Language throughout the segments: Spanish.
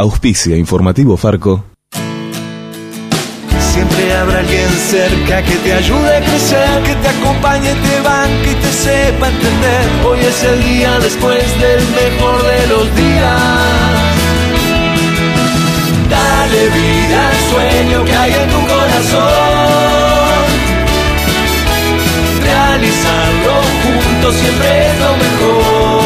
Auspicia Informativo Farco. Siempre habrá alguien cerca que te ayude a crecer, que te acompañe, te banque y te sepa entender. Hoy es el día después del mejor de los días. Dale vida al sueño que hay en tu corazón. Realizarlo juntos siempre es lo mejor.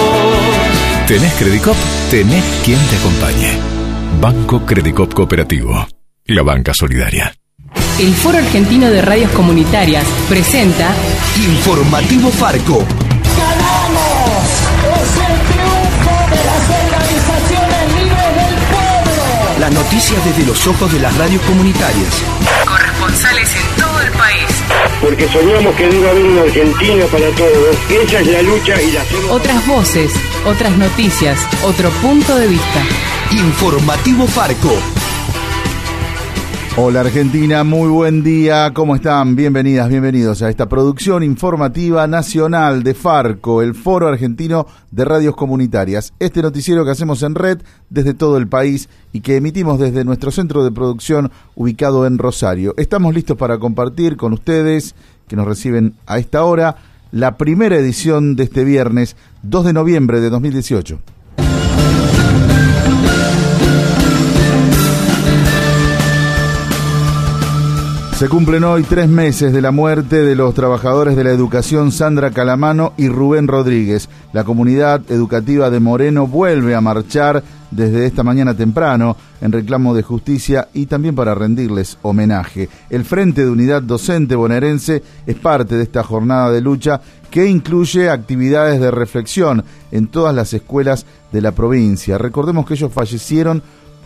¿Tenés Credicop? Tenés quien te acompañe. Banco Credicop Cooperativo. La banca solidaria. El Foro Argentino de Radios Comunitarias presenta Informativo Farco. ¡Ganamos! ¡Es el triunfo de las organizaciones libres del pueblo! Las noticias desde los ojos de las radios comunitarias. corresponsales en todo el país. porque soñamos que debe haber una Argentina para todos. Esa es la lucha y la hacemos. Otras voces, otras noticias, otro punto de vista. Informativo Farco. Hola Argentina, muy buen día, ¿cómo están? Bienvenidas, bienvenidos a esta producción informativa nacional de Farco, el Foro Argentino de Radios Comunitarias. Este noticiero que hacemos en red desde todo el país y que emitimos desde nuestro centro de producción ubicado en Rosario. Estamos listos para compartir con ustedes, que nos reciben a esta hora, la primera edición de este viernes 2 de noviembre de 2018. Se cumplen hoy tres meses de la muerte de los trabajadores de la educación Sandra Calamano y Rubén Rodríguez. La comunidad educativa de Moreno vuelve a marchar desde esta mañana temprano en reclamo de justicia y también para rendirles homenaje. El Frente de Unidad Docente Bonaerense es parte de esta jornada de lucha que incluye actividades de reflexión en todas las escuelas de la provincia. Recordemos que ellos fallecieron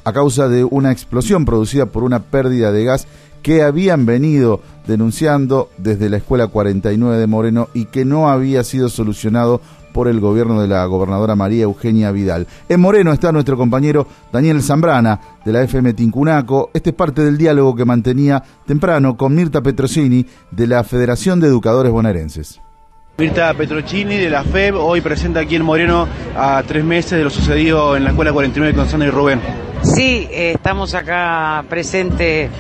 a causa de una explosión producida por una pérdida de gas que habían venido denunciando desde la Escuela 49 de Moreno y que no había sido solucionado por el gobierno de la gobernadora María Eugenia Vidal. En Moreno está nuestro compañero Daniel Zambrana de la FM Tincunaco. Este es parte del diálogo que mantenía temprano con Mirta Petrosini de la Federación de Educadores Bonaerenses. Mirta Petrocini de la FEB hoy presenta aquí en Moreno a tres meses de lo sucedido en la Escuela 49 con Sandra y Rubén. Sí, eh, estamos acá presentes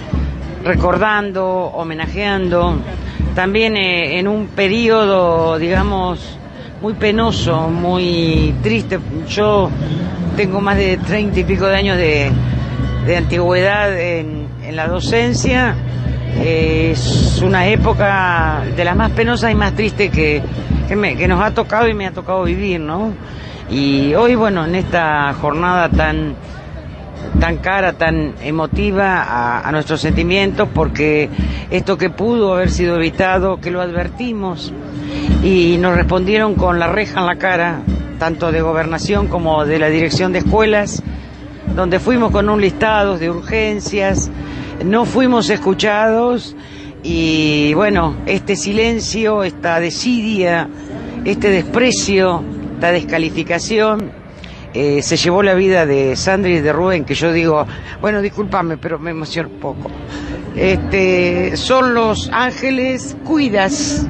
recordando, homenajeando, también eh, en un periodo, digamos, muy penoso, muy triste. Yo tengo más de treinta y pico de años de, de antigüedad en, en la docencia. Es una época de las más penosas y más tristes que, que, que nos ha tocado y me ha tocado vivir, ¿no? Y hoy, bueno, en esta jornada tan tan cara, tan emotiva a, nuestros sentimientos, porque esto que pudo haber sido evitado, que lo advertimos, y nos respondieron con la reja en la cara, tanto de gobernación como de la dirección de escuelas, donde fuimos con un listado de urgencias, no fuimos escuchados, y bueno, este silencio, esta desidia, este desprecio, esta descalificación, eh, se llevó la vida de Sandra y de Rubén, que yo digo, bueno, discúlpame, pero me emociono un poco. Este, son los ángeles cuidas,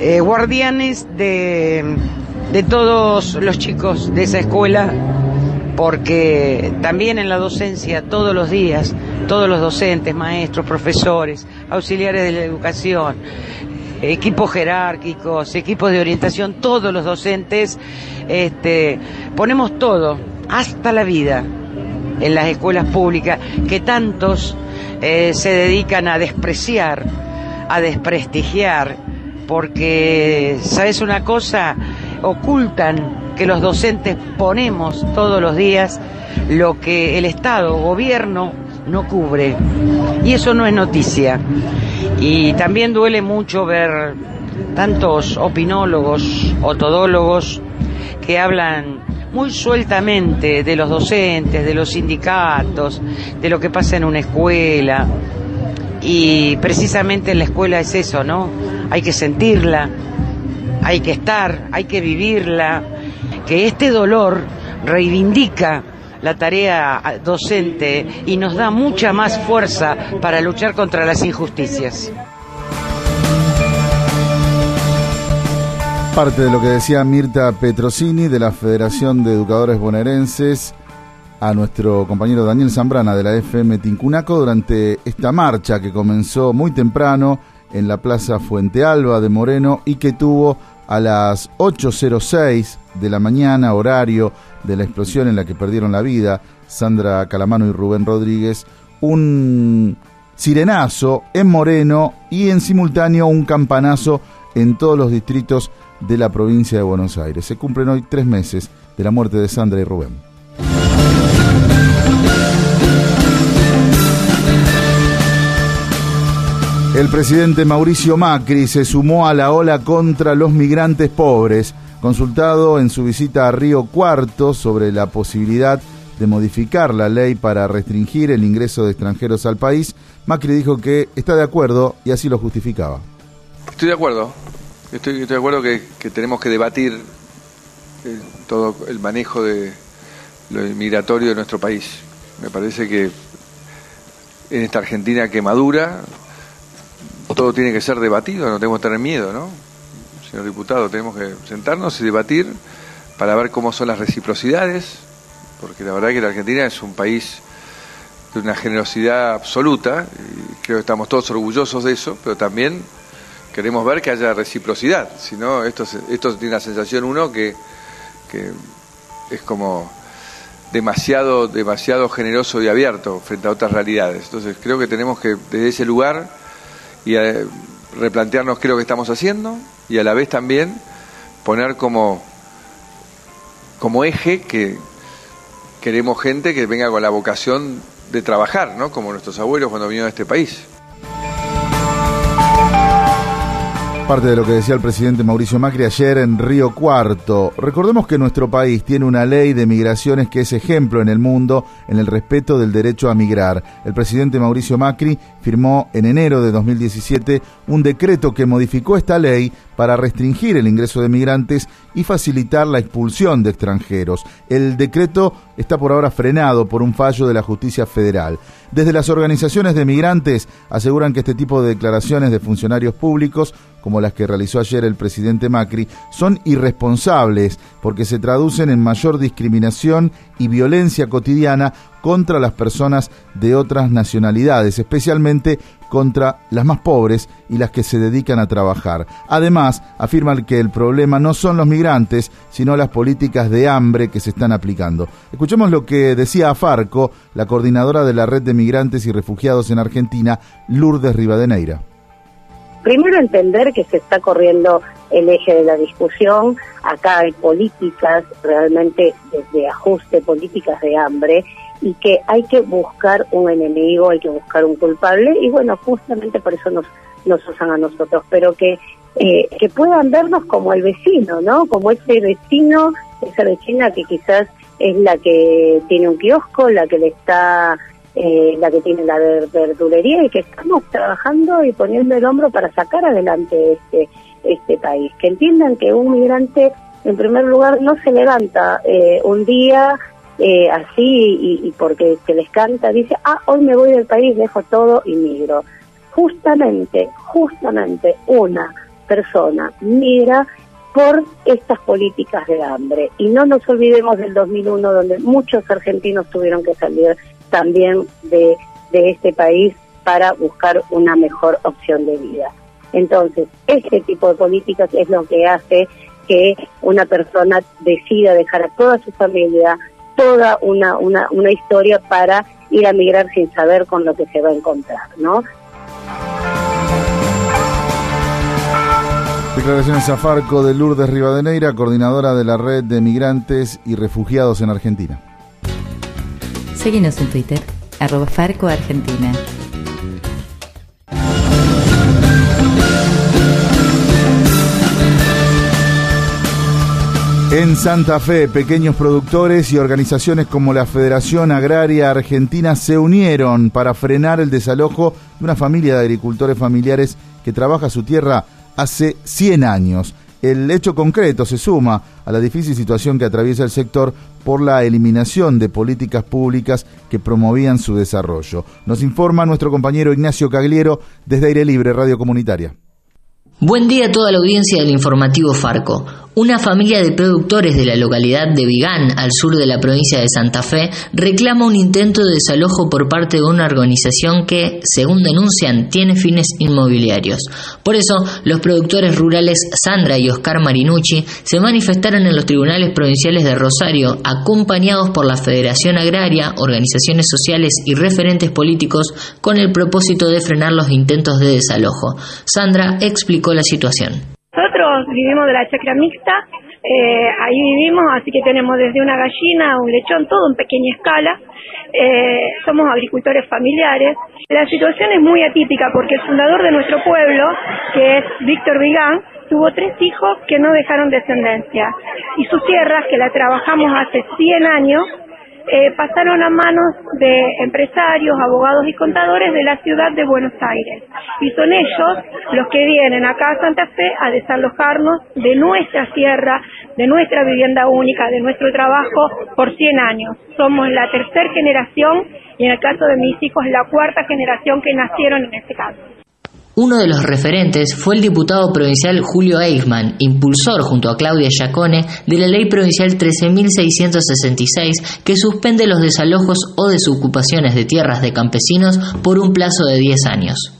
eh, guardianes de, de todos los chicos de esa escuela, porque también en la docencia, todos los días, todos los docentes, maestros, profesores, auxiliares de la educación, equipos jerárquicos, equipos de orientación, todos los docentes, este, ponemos todo, hasta la vida, en las escuelas públicas, que tantos eh, se dedican a despreciar, a desprestigiar, porque, ¿sabes una cosa? Ocultan que los docentes ponemos todos los días lo que el Estado, gobierno, no cubre. Y eso no es noticia. Y también duele mucho ver tantos opinólogos o todólogos que hablan muy sueltamente de los docentes, de los sindicatos, de lo que pasa en una escuela. Y precisamente en la escuela es eso, ¿no? Hay que sentirla, hay que estar, hay que vivirla, que este dolor reivindica la tarea docente y nos da mucha más fuerza para luchar contra las injusticias. Parte de lo que decía Mirta Petrosini de la Federación de Educadores Bonaerenses a nuestro compañero Daniel Zambrana de la FM Tincunaco durante esta marcha que comenzó muy temprano en la Plaza Fuente Alba de Moreno y que tuvo a las 8.06 de la mañana, horario de la explosión en la que perdieron la vida Sandra Calamano y Rubén Rodríguez, un sirenazo en Moreno y en simultáneo un campanazo en todos los distritos de la provincia de Buenos Aires. Se cumplen hoy tres meses de la muerte de Sandra y Rubén. El presidente Mauricio Macri se sumó a la ola contra los migrantes pobres. Consultado en su visita a Río Cuarto sobre la posibilidad de modificar la ley para restringir el ingreso de extranjeros al país, Macri dijo que está de acuerdo y así lo justificaba. Estoy de acuerdo. Estoy, de acuerdo que, tenemos que debatir eh, todo el manejo de lo migratorio de nuestro país. Me parece que en esta Argentina que madura, todo tiene que ser debatido, no tenemos que tener miedo, ¿no? Señor diputado, tenemos que sentarnos y debatir para ver cómo son las reciprocidades, porque la verdad que la Argentina es un país de una generosidad absoluta, y creo que estamos todos orgullosos de eso, pero también queremos ver que haya reciprocidad, si no, esto, esto tiene la sensación uno que, es como demasiado, demasiado generoso y abierto frente a otras realidades. Entonces creo que tenemos que desde ese lugar y eh, replantearnos qué es lo que estamos haciendo y a la vez también poner como, como eje que queremos gente que venga con la vocación de trabajar, ¿no? como nuestros abuelos cuando vinieron a este país. Parte de lo que decía el presidente Mauricio Macri ayer en Río Cuarto. Recordemos que nuestro país tiene una ley de migraciones que es ejemplo en el mundo en el respeto del derecho a migrar. El presidente Mauricio Macri firmó en enero de 2017 un decreto que modificó esta ley para restringir el ingreso de migrantes y facilitar la expulsión de extranjeros. El decreto está por ahora frenado por un fallo de la justicia federal. Desde las organizaciones de migrantes aseguran que este tipo de declaraciones de funcionarios públicos, como las que realizó ayer el presidente Macri, son irresponsables porque se traducen en mayor discriminación y violencia cotidiana contra las personas de otras nacionalidades, especialmente contra las más pobres y las que se dedican a trabajar. Además, afirman que el problema no son los migrantes, sino las políticas de hambre que se están aplicando. Escuchemos lo que decía Farco, la coordinadora de la Red de Migrantes y Refugiados en Argentina, Lourdes Rivadeneira. Primero entender que se está corriendo el eje de la discusión, acá hay políticas realmente desde ajuste, políticas de hambre, y que hay que buscar un enemigo, hay que buscar un culpable y bueno, justamente por eso nos, nos usan a nosotros, pero que, eh, que puedan vernos como el vecino, ¿no? Como ese vecino, esa vecina que quizás es la que tiene un kiosco, la que le está, eh, la que tiene la verdulería y que estamos trabajando y poniendo el hombro para sacar adelante este, este país. Que entiendan que un migrante, en primer lugar, no se levanta eh, un día eh, así y, porque se les canta, dice, ah, hoy me voy del país, dejo todo y migro. Justamente, justamente una persona migra por estas políticas de hambre. Y no nos olvidemos del 2001, donde muchos argentinos tuvieron que salir también de, de este país para buscar una mejor opción de vida. Entonces, este tipo de políticas es lo que hace que una persona decida dejar a toda su familia, toda una, una, una historia para ir a migrar sin saber con lo que se va a encontrar, ¿no? Declaraciones a Farco de Lourdes Rivadeneira, coordinadora de la Red de Migrantes y Refugiados en Argentina. Seguimos en Twitter, arroba Farco Argentina. En Santa Fe, pequeños productores y organizaciones como la Federación Agraria Argentina se unieron para frenar el desalojo de una familia de agricultores familiares que trabaja su tierra hace 100 años. El hecho concreto se suma a la difícil situación que atraviesa el sector por la eliminación de políticas públicas que promovían su desarrollo. Nos informa nuestro compañero Ignacio Cagliero desde Aire Libre Radio Comunitaria. Buen día a toda la audiencia del informativo Farco. Una familia de productores de la localidad de Vigán, al sur de la provincia de Santa Fe, reclama un intento de desalojo por parte de una organización que, según denuncian, tiene fines inmobiliarios. Por eso, los productores rurales Sandra y Oscar Marinucci se manifestaron en los tribunales provinciales de Rosario, acompañados por la Federación Agraria, organizaciones sociales y referentes políticos, con el propósito de frenar los intentos de desalojo. Sandra explicó la situación. Vivimos de la chacra mixta, eh, ahí vivimos, así que tenemos desde una gallina, un lechón, todo en pequeña escala. Eh, somos agricultores familiares. La situación es muy atípica porque el fundador de nuestro pueblo, que es Víctor Vigán, tuvo tres hijos que no dejaron descendencia. Y sus tierras, que la trabajamos hace 100 años, eh, pasaron a manos de empresarios, abogados y contadores de la ciudad de Buenos Aires. Y son ellos los que vienen acá a Santa Fe a desalojarnos de nuestra tierra, de nuestra vivienda única, de nuestro trabajo por 100 años. Somos la tercera generación y en el caso de mis hijos la cuarta generación que nacieron en este caso. Uno de los referentes fue el diputado provincial Julio Eichmann, impulsor junto a Claudia Giacone de la ley provincial 13.666 que suspende los desalojos o desocupaciones de tierras de campesinos por un plazo de 10 años.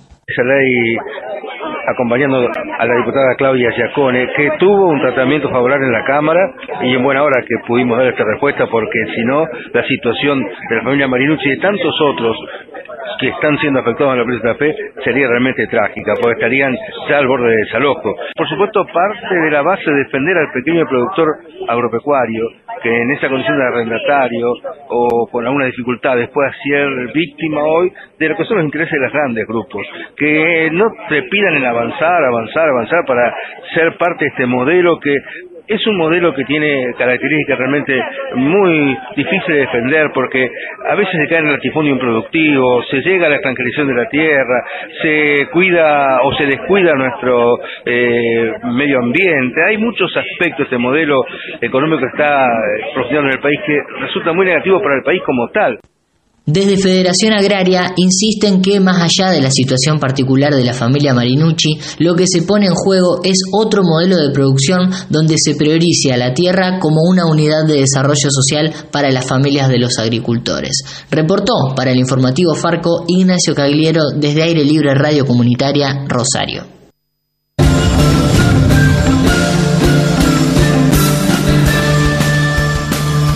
Acompañando a la diputada Claudia Giacone, que tuvo un tratamiento favorable en la Cámara y en buena hora que pudimos dar esta respuesta, porque si no, la situación de la familia Marinucci y de tantos otros que están siendo afectados en la presa de fe sería realmente trágica, porque estarían ya al borde del desalojo. Por supuesto, parte de la base de defender al pequeño productor agropecuario, que en esa condición de arrendatario o con algunas dificultades pueda ser víctima hoy de lo que son los intereses de los grandes grupos, que no te pidan en avanzar, avanzar, avanzar para ser parte de este modelo que es un modelo que tiene características realmente muy difíciles de defender porque a veces se cae en el latifundio improductivo, se llega a la extranjerización de la tierra, se cuida o se descuida nuestro eh, medio ambiente. Hay muchos aspectos de este modelo económico que está profundizando en el país que resulta muy negativo para el país como tal. Desde Federación Agraria insisten que más allá de la situación particular de la familia Marinucci, lo que se pone en juego es otro modelo de producción donde se priorice a la tierra como una unidad de desarrollo social para las familias de los agricultores. Reportó para el informativo Farco Ignacio Cagliero desde Aire Libre Radio Comunitaria Rosario.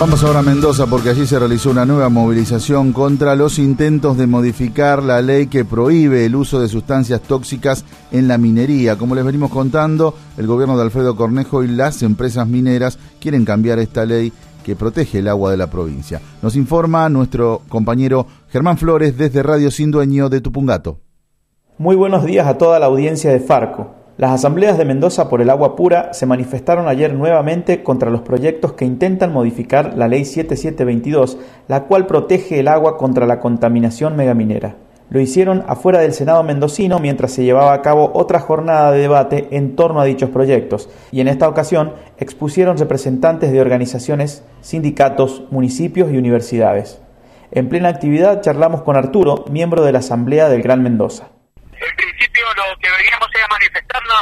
Vamos ahora a Mendoza porque allí se realizó una nueva movilización contra los intentos de modificar la ley que prohíbe el uso de sustancias tóxicas en la minería. Como les venimos contando, el gobierno de Alfredo Cornejo y las empresas mineras quieren cambiar esta ley que protege el agua de la provincia. Nos informa nuestro compañero Germán Flores desde Radio Sin Dueño de Tupungato. Muy buenos días a toda la audiencia de Farco. Las asambleas de Mendoza por el agua pura se manifestaron ayer nuevamente contra los proyectos que intentan modificar la Ley 7722, la cual protege el agua contra la contaminación megaminera. Lo hicieron afuera del Senado mendocino mientras se llevaba a cabo otra jornada de debate en torno a dichos proyectos, y en esta ocasión expusieron representantes de organizaciones, sindicatos, municipios y universidades. En plena actividad charlamos con Arturo, miembro de la Asamblea del Gran Mendoza lo que veníamos era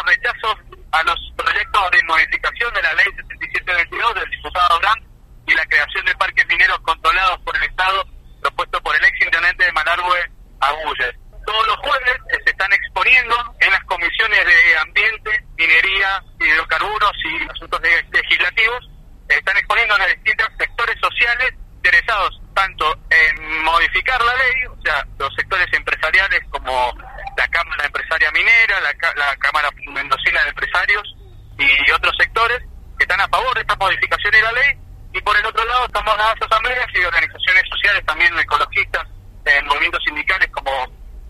rechazos a los proyectos de modificación de la ley 7722 del diputado Gran y la creación de parques mineros controlados por el Estado propuesto por el ex intendente de Malargüe, Agulle. Todos los jueves se están exponiendo en las comisiones de ambiente, minería, hidrocarburos y asuntos legislativos, están exponiendo a distintos sectores sociales interesados tanto en modificar la ley, o sea, los sectores empresariales como la Cámara Empresaria Minera, la, la Cámara Mendocina de Empresarios y otros sectores que están a favor de esta modificación de la ley. Y por el otro lado estamos las asambleas y organizaciones sociales, también ecologistas, en movimientos sindicales como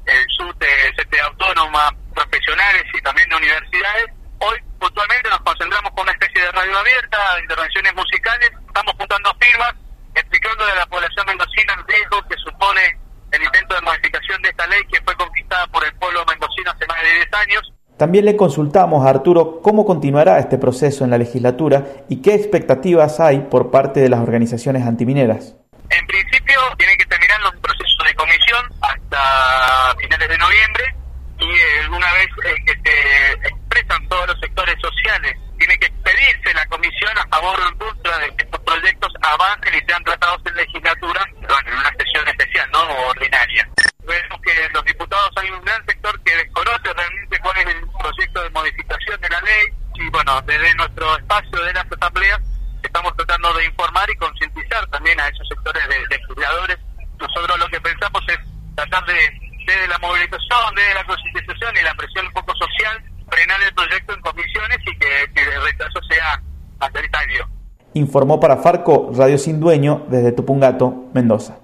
el SUTE, CT Autónoma, profesionales y también de universidades. Hoy puntualmente nos concentramos con una especie de radio abierta, intervenciones musicales, estamos juntando firmas, explicándole a la población mendocina el riesgo que supone el intento de modificación de esta ley que fue conquistada también le consultamos a Arturo cómo continuará este proceso en la legislatura y qué expectativas hay por parte de las organizaciones antimineras. En principio tienen que terminar los procesos de comisión hasta finales de noviembre y eh, una vez eh, que se expresan todos los sectores sociales, tiene que expedirse la comisión a favor o en contra de que estos proyectos avancen y sean tratados en legislatura, bueno, en una sesión especial, no ordinaria vemos que los diputados hay un gran sector que desconoce realmente cuál es el proyecto de modificación de la ley y bueno, desde nuestro espacio de las asambleas estamos tratando de informar y concientizar también a esos sectores de, de estudiadores. Nosotros lo que pensamos es tratar de, desde la movilización, desde la concientización y la presión un poco social, frenar el proyecto en comisiones y que, que el retraso sea mayoritario. Informó para Farco, Radio Sin Dueño, desde Tupungato, Mendoza.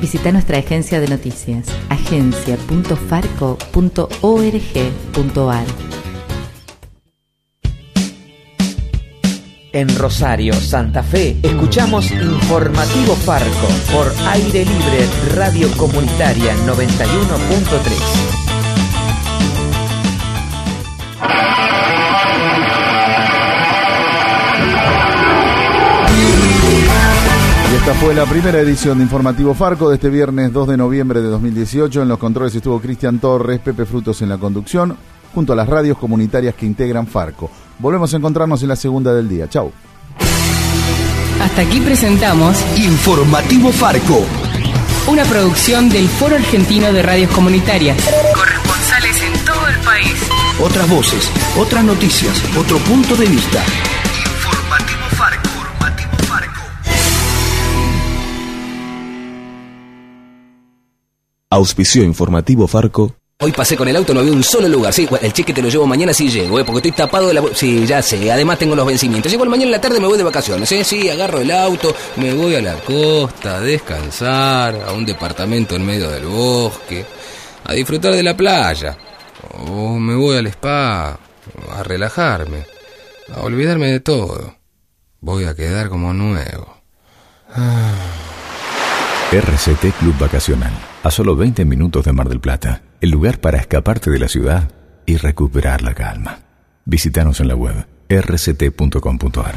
Visita nuestra agencia de noticias, agencia.farco.org.ar. En Rosario, Santa Fe, escuchamos Informativo Farco por Aire Libre Radio Comunitaria 91.3. Esta fue la primera edición de Informativo Farco de este viernes 2 de noviembre de 2018. En los controles estuvo Cristian Torres, Pepe Frutos en la conducción, junto a las radios comunitarias que integran Farco. Volvemos a encontrarnos en la segunda del día. Chau. Hasta aquí presentamos Informativo Farco. Una producción del Foro Argentino de Radios Comunitarias. Corresponsales en todo el país. Otras voces, otras noticias, otro punto de vista. Auspicio informativo Farco. Hoy pasé con el auto, no había un solo lugar. Sí, el cheque te lo llevo mañana si llego, ¿eh? porque estoy tapado de la... Sí, ya sé, además tengo los vencimientos. Llego el mañana en la tarde me voy de vacaciones, ¿eh? Sí, agarro el auto, me voy a la costa, a descansar, a un departamento en medio del bosque, a disfrutar de la playa. O me voy al spa, a relajarme, a olvidarme de todo. Voy a quedar como nuevo. Ah. RCT Club Vacacional, a solo 20 minutos de Mar del Plata, el lugar para escaparte de la ciudad y recuperar la calma. Visítanos en la web rct.com.ar.